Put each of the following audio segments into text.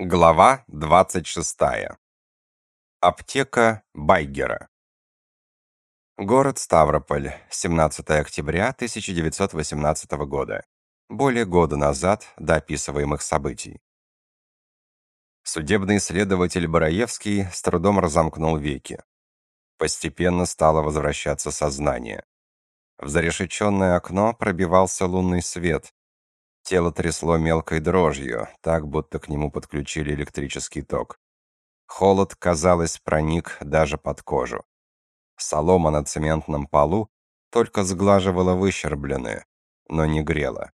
Глава 26. Аптека Байгера. Город Ставрополь, 17 октября 1918 года. Более года назад до описываемых событий. Судебный следователь Бараевский с трудом разомкнул веки. Постепенно стало возвращаться сознание. В зарешеченное окно пробивался лунный свет, Тело трясло мелкой дрожью, так будто к нему подключили электрический ток. Холод, казалось, проник даже под кожу. Солома на цементном полу только сглаживала выщербленные, но не грела.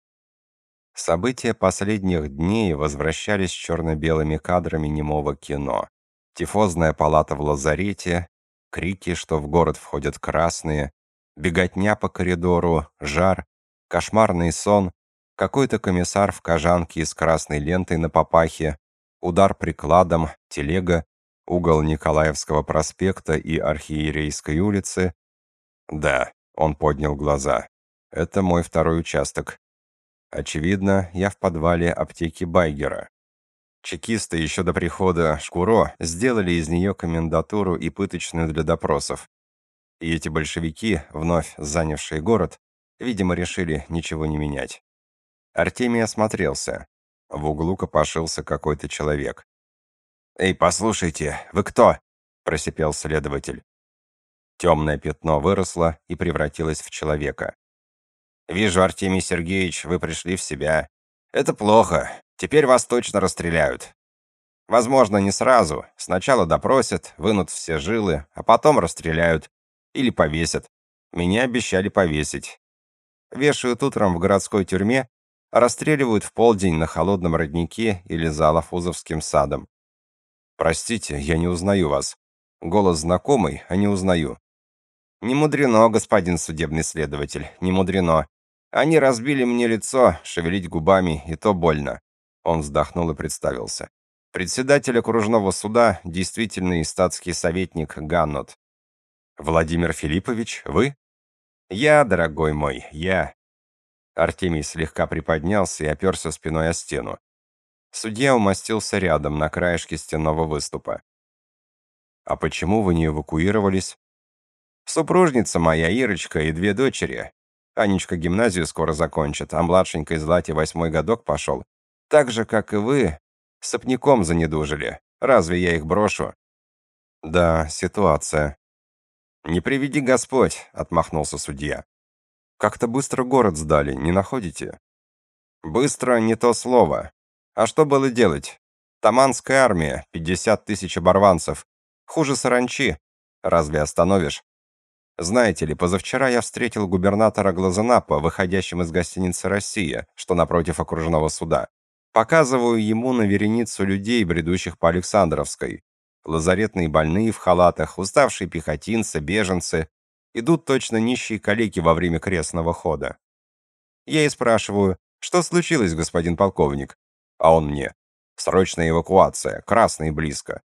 События последних дней возвращались черно-белыми кадрами немого кино. Тифозная палата в лазарете, крики, что в город входят красные, беготня по коридору, жар, кошмарный сон, какой-то комиссар в кожанке с красной лентой на папахе, удар прикладом, телега, угол Николаевского проспекта и Архиерейской улицы. Да, он поднял глаза. Это мой второй участок. Очевидно, я в подвале аптеки Байгера. Чекисты еще до прихода Шкуро сделали из нее комендатуру и пыточную для допросов. И эти большевики, вновь занявшие город, видимо, решили ничего не менять. Артемий осмотрелся. В углу копошился какой-то человек. «Эй, послушайте, вы кто?» – просипел следователь. Темное пятно выросло и превратилось в человека. «Вижу, Артемий Сергеевич, вы пришли в себя. Это плохо. Теперь вас точно расстреляют. Возможно, не сразу. Сначала допросят, вынут все жилы, а потом расстреляют. Или повесят. Меня обещали повесить. Вешают утром в городской тюрьме расстреливают в полдень на холодном роднике или за Алафузовским садом. Простите, я не узнаю вас. Голос знакомый, а не узнаю. Не мудрено, господин судебный следователь, не мудрено. Они разбили мне лицо, шевелить губами, и то больно. Он вздохнул и представился. Председатель окружного суда, действительный статский советник Ганнот. Владимир Филиппович, вы? Я, дорогой мой, я. Артемий слегка приподнялся и оперся спиной о стену. Судья умостился рядом, на краешке стенного выступа. «А почему вы не эвакуировались?» «Супружница моя, Ирочка, и две дочери. Анечка гимназию скоро закончит, а младшенькой Злате восьмой годок пошел. Так же, как и вы, сопняком занедужили. Разве я их брошу?» «Да, ситуация». «Не приведи Господь», — отмахнулся судья. Как-то быстро город сдали, не находите? Быстро не то слово. А что было делать? Таманская армия, 50 тысяч оборванцев. Хуже саранчи. Разве остановишь? Знаете ли, позавчера я встретил губернатора Глазанапа, выходящим из гостиницы «Россия», что напротив окружного суда. Показываю ему на вереницу людей, бредущих по Александровской. Лазаретные больные в халатах, уставшие пехотинцы, беженцы, идут точно нищие калеки во время крестного хода. Я и спрашиваю, что случилось, господин полковник? А он мне. Срочная эвакуация, красный близко.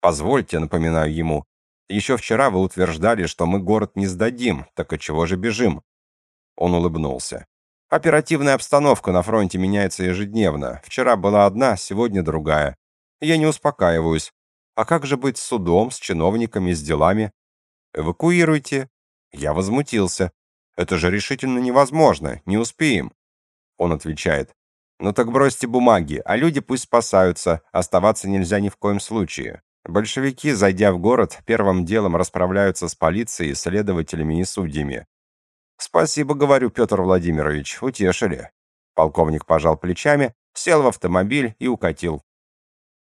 Позвольте, напоминаю ему. Еще вчера вы утверждали, что мы город не сдадим, так от чего же бежим? Он улыбнулся. Оперативная обстановка на фронте меняется ежедневно. Вчера была одна, сегодня другая. Я не успокаиваюсь. А как же быть с судом, с чиновниками, с делами? Эвакуируйте. Я возмутился. Это же решительно невозможно, не успеем. Он отвечает. Ну так бросьте бумаги, а люди пусть спасаются, оставаться нельзя ни в коем случае. Большевики, зайдя в город, первым делом расправляются с полицией, следователями и судьями. «Спасибо, — говорю, Петр Владимирович, утешили». Полковник пожал плечами, сел в автомобиль и укатил.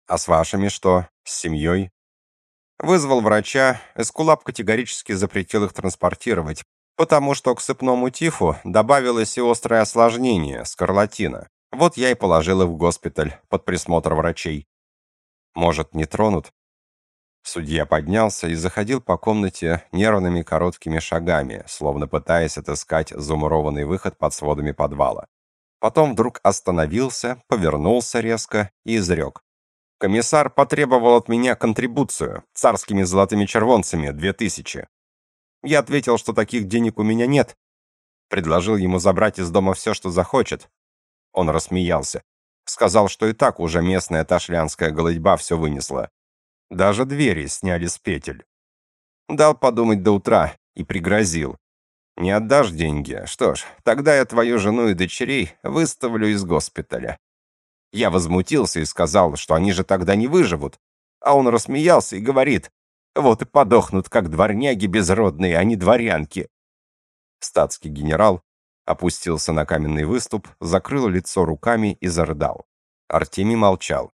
«А с вашими что? С семьей?» Вызвал врача, Эскулап категорически запретил их транспортировать, потому что к сыпному тифу добавилось и острое осложнение – скарлатина. Вот я и положил их в госпиталь под присмотр врачей. Может, не тронут? Судья поднялся и заходил по комнате нервными короткими шагами, словно пытаясь отыскать замурованный выход под сводами подвала. Потом вдруг остановился, повернулся резко и изрек. Комиссар потребовал от меня контрибуцию царскими золотыми червонцами, две тысячи. Я ответил, что таких денег у меня нет. Предложил ему забрать из дома все, что захочет. Он рассмеялся. Сказал, что и так уже местная ташлянская голодьба все вынесла. Даже двери сняли с петель. Дал подумать до утра и пригрозил. Не отдашь деньги? Что ж, тогда я твою жену и дочерей выставлю из госпиталя. Я возмутился и сказал, что они же тогда не выживут. А он рассмеялся и говорит, вот и подохнут, как дворняги безродные, а не дворянки. Статский генерал опустился на каменный выступ, закрыл лицо руками и зарыдал. Артемий молчал.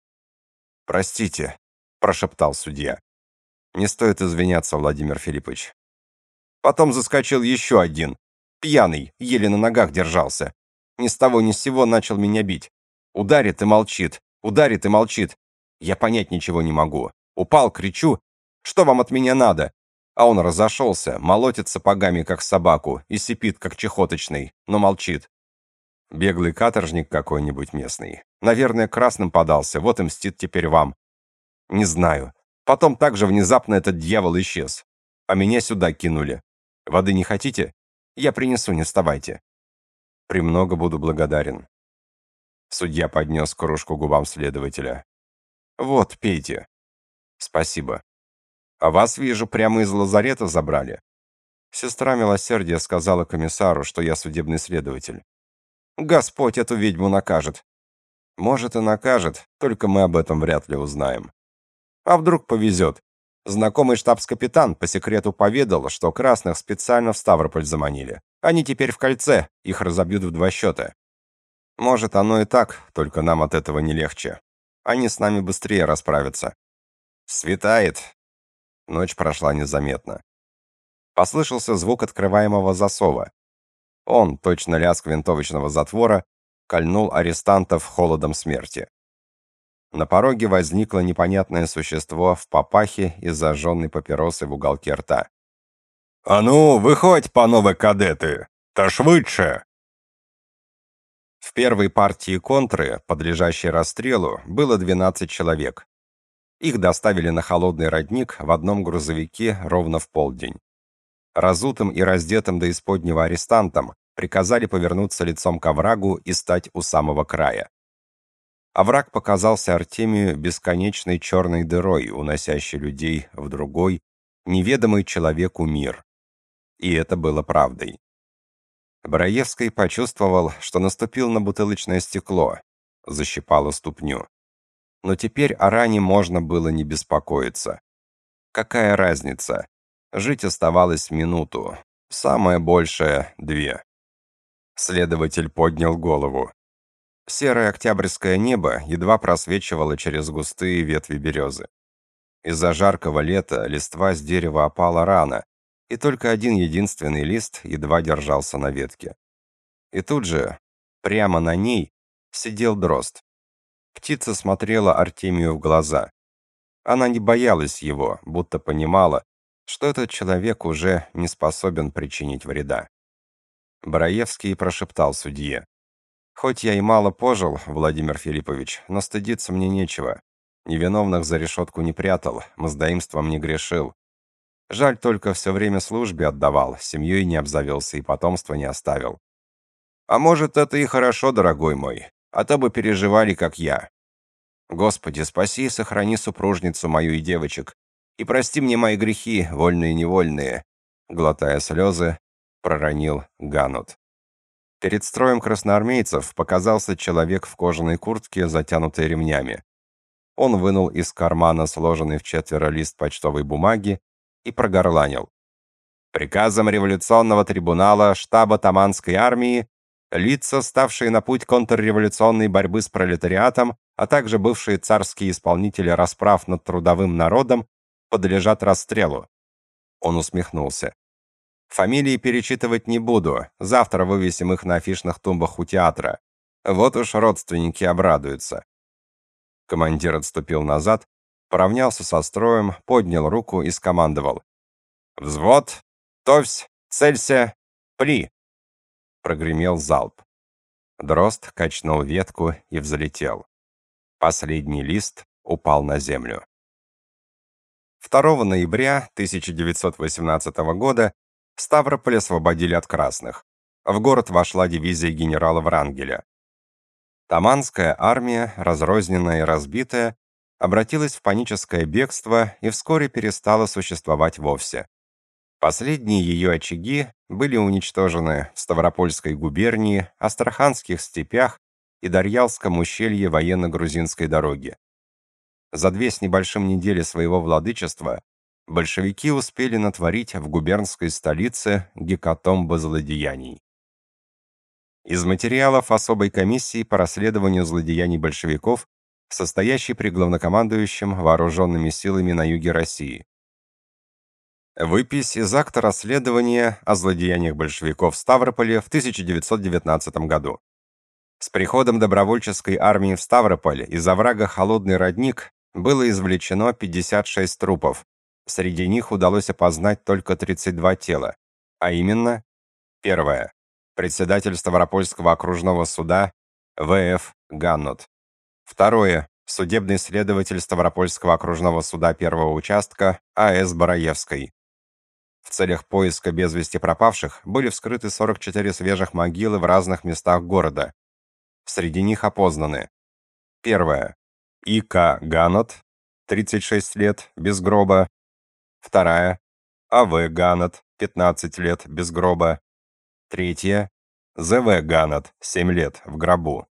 «Простите», — прошептал судья. «Не стоит извиняться, Владимир Филиппович. Потом заскочил еще один. Пьяный, еле на ногах держался. Ни с того ни с сего начал меня бить. Ударит и молчит, ударит и молчит. Я понять ничего не могу. Упал, кричу. Что вам от меня надо? А он разошелся, молотит сапогами, как собаку, и сипит, как чехоточный, но молчит. Беглый каторжник какой-нибудь местный. Наверное, красным подался, вот и мстит теперь вам. Не знаю. Потом также внезапно этот дьявол исчез. А меня сюда кинули. Воды не хотите? Я принесу, не вставайте. Премного буду благодарен. Судья поднес кружку губам следователя. Вот, пейте. Спасибо. А вас, вижу, прямо из лазарета забрали. Сестра милосердия сказала комиссару, что я судебный следователь. Господь эту ведьму накажет. Может и накажет, только мы об этом вряд ли узнаем. А вдруг повезет? Знакомый штабс-капитан по секрету поведал, что красных специально в Ставрополь заманили. Они теперь в кольце, их разобьют в два счета. Может, оно и так, только нам от этого не легче. Они с нами быстрее расправятся. Светает. Ночь прошла незаметно. Послышался звук открываемого засова. Он, точно лязг винтовочного затвора, кольнул арестантов холодом смерти. На пороге возникло непонятное существо в папахе и зажженной папиросы в уголке рта. «А ну, выходь, панове кадеты! Та швидше!» В первой партии контры, подлежащей расстрелу, было 12 человек. Их доставили на холодный родник в одном грузовике ровно в полдень. Разутым и раздетым до исподнего арестантам приказали повернуться лицом к оврагу и стать у самого края. Овраг показался Артемию бесконечной черной дырой, уносящей людей в другой, неведомый человеку мир. И это было правдой. Браевский почувствовал, что наступил на бутылочное стекло, защипало ступню. Но теперь о ране можно было не беспокоиться. Какая разница? Жить оставалось минуту, самое большее — две. Следователь поднял голову. Серое октябрьское небо едва просвечивало через густые ветви березы. Из-за жаркого лета листва с дерева опала рано, и только один единственный лист едва держался на ветке. И тут же, прямо на ней, сидел дрозд. Птица смотрела Артемию в глаза. Она не боялась его, будто понимала, что этот человек уже не способен причинить вреда. Браевский прошептал судье. Хоть я и мало пожил, Владимир Филиппович, но стыдиться мне нечего. Невиновных за решетку не прятал, мздоимством не грешил. Жаль только все время службе отдавал, семьей не обзавелся и потомства не оставил. А может, это и хорошо, дорогой мой, а то бы переживали, как я. Господи, спаси и сохрани супружницу мою и девочек, и прости мне мои грехи, вольные и невольные, глотая слезы, проронил Ганут. Перед строем красноармейцев показался человек в кожаной куртке, затянутой ремнями. Он вынул из кармана сложенный в четверо лист почтовой бумаги и прогорланил. Приказом революционного трибунала штаба Таманской армии лица, ставшие на путь контрреволюционной борьбы с пролетариатом, а также бывшие царские исполнители расправ над трудовым народом, подлежат расстрелу. Он усмехнулся. Фамилии перечитывать не буду. Завтра вывесим их на афишных тумбах у театра. Вот уж родственники обрадуются. Командир отступил назад, поравнялся со строем, поднял руку и скомандовал: "Взвод, товсь, целься, пли!" Прогремел залп. Дрозд качнул ветку и взлетел. Последний лист упал на землю. 2 ноября 1918 года Ставрополь освободили от красных. В город вошла дивизия генерала Врангеля. Таманская армия, разрозненная и разбитая, обратилась в паническое бегство и вскоре перестала существовать вовсе. Последние ее очаги были уничтожены в Ставропольской губернии, Астраханских степях и Дарьялском ущелье военно-грузинской дороги. За две с небольшим недели своего владычества большевики успели натворить в губернской столице гекатомбы злодеяний. Из материалов особой комиссии по расследованию злодеяний большевиков, состоящей при главнокомандующем вооруженными силами на юге России. Выпись из акта расследования о злодеяниях большевиков в Ставрополе в 1919 году. С приходом добровольческой армии в Ставрополь из оврага Холодный родник было извлечено 56 трупов. Среди них удалось опознать только 32 тела, а именно: первое председатель Ставропольского окружного суда В.Ф. Ганнут. Второе судебный следователь Ставропольского окружного суда первого участка А.С. Бараевской. В целях поиска без вести пропавших были вскрыты 44 свежих могилы в разных местах города. Среди них опознаны. Первое. И.К. Ганот, 36 лет, без гроба. Вторая. А.В. Ганот, 15 лет, без гроба. Третье. З.В. Ганот, 7 лет, в гробу.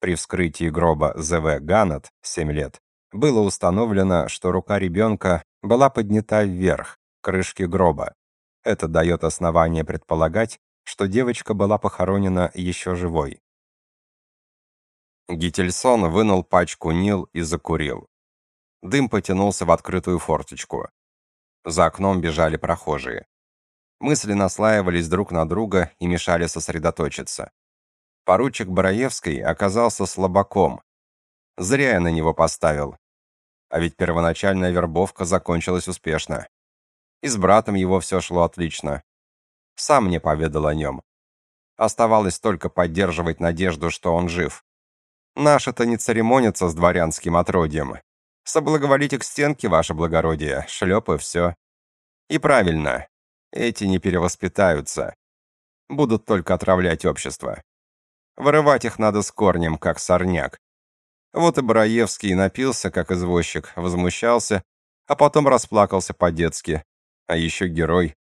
При вскрытии гроба З.В. Ганот, 7 лет, было установлено, что рука ребенка была поднята вверх, крышки гроба. Это дает основание предполагать, что девочка была похоронена еще живой. Гительсон вынул пачку Нил и закурил. Дым потянулся в открытую форточку. За окном бежали прохожие. Мысли наслаивались друг на друга и мешали сосредоточиться. Поручик Бараевский оказался слабаком. Зря я на него поставил. А ведь первоначальная вербовка закончилась успешно. И с братом его все шло отлично. Сам мне поведал о нем. Оставалось только поддерживать надежду, что он жив. Наши-то не церемонятся с дворянским отродьем. Соблаговолите к стенке, ваше благородие, шлеп и все. И правильно, эти не перевоспитаются. Будут только отравлять общество. Вырывать их надо с корнем, как сорняк. Вот и Браевский напился, как извозчик, возмущался, а потом расплакался по-детски, а еще герой.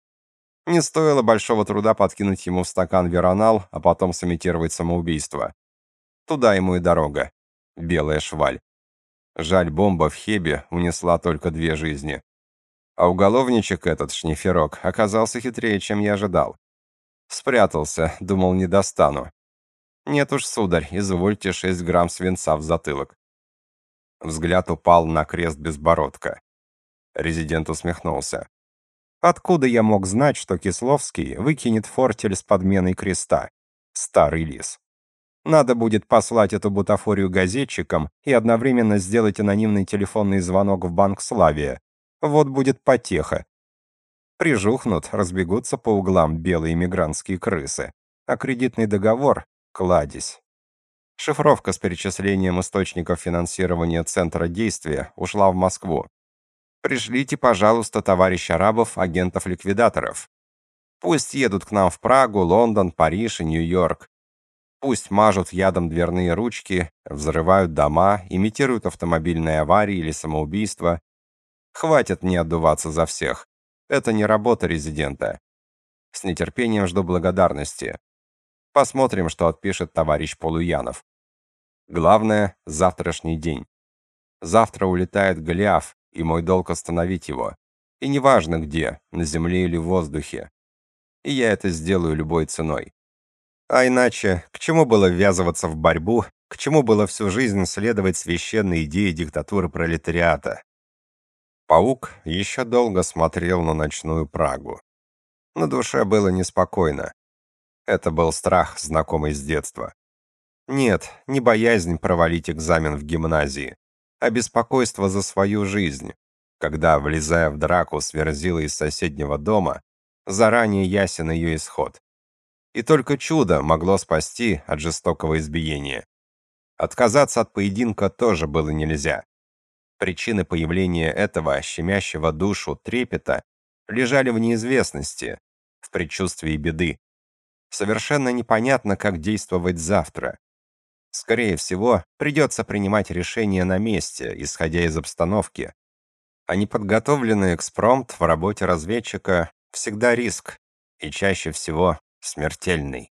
Не стоило большого труда подкинуть ему в стакан веронал, а потом сымитировать самоубийство. Туда ему и дорога. Белая шваль. Жаль, бомба в Хебе унесла только две жизни. А уголовничек этот, шниферок, оказался хитрее, чем я ожидал. Спрятался, думал, не достану. Нет уж, сударь, извольте 6 грамм свинца в затылок. Взгляд упал на крест безбородка. Резидент усмехнулся. Откуда я мог знать, что Кисловский выкинет фортель с подменой креста? Старый лис. Надо будет послать эту бутафорию газетчикам и одновременно сделать анонимный телефонный звонок в Банк Славия. Вот будет потеха. Прижухнут, разбегутся по углам белые мигрантские крысы. А кредитный договор — кладезь. Шифровка с перечислением источников финансирования Центра действия ушла в Москву. Пришлите, пожалуйста, товарищ арабов, агентов-ликвидаторов. Пусть едут к нам в Прагу, Лондон, Париж и Нью-Йорк. Пусть мажут ядом дверные ручки, взрывают дома, имитируют автомобильные аварии или самоубийства. Хватит мне отдуваться за всех. Это не работа резидента. С нетерпением жду благодарности. Посмотрим, что отпишет товарищ Полуянов. Главное завтрашний день. Завтра улетает Голиаф, и мой долг остановить его. И неважно где, на земле или в воздухе. И я это сделаю любой ценой. А иначе, к чему было ввязываться в борьбу, к чему было всю жизнь следовать священной идее диктатуры пролетариата? Паук еще долго смотрел на ночную Прагу. На душе было неспокойно. Это был страх, знакомый с детства. Нет, не боязнь провалить экзамен в гимназии а беспокойство за свою жизнь, когда, влезая в драку с Верзилой из соседнего дома, заранее ясен ее исход. И только чудо могло спасти от жестокого избиения. Отказаться от поединка тоже было нельзя. Причины появления этого щемящего душу трепета лежали в неизвестности, в предчувствии беды. Совершенно непонятно, как действовать завтра. Скорее всего, придется принимать решение на месте, исходя из обстановки. А неподготовленный экспромт в работе разведчика всегда риск, и чаще всего смертельный.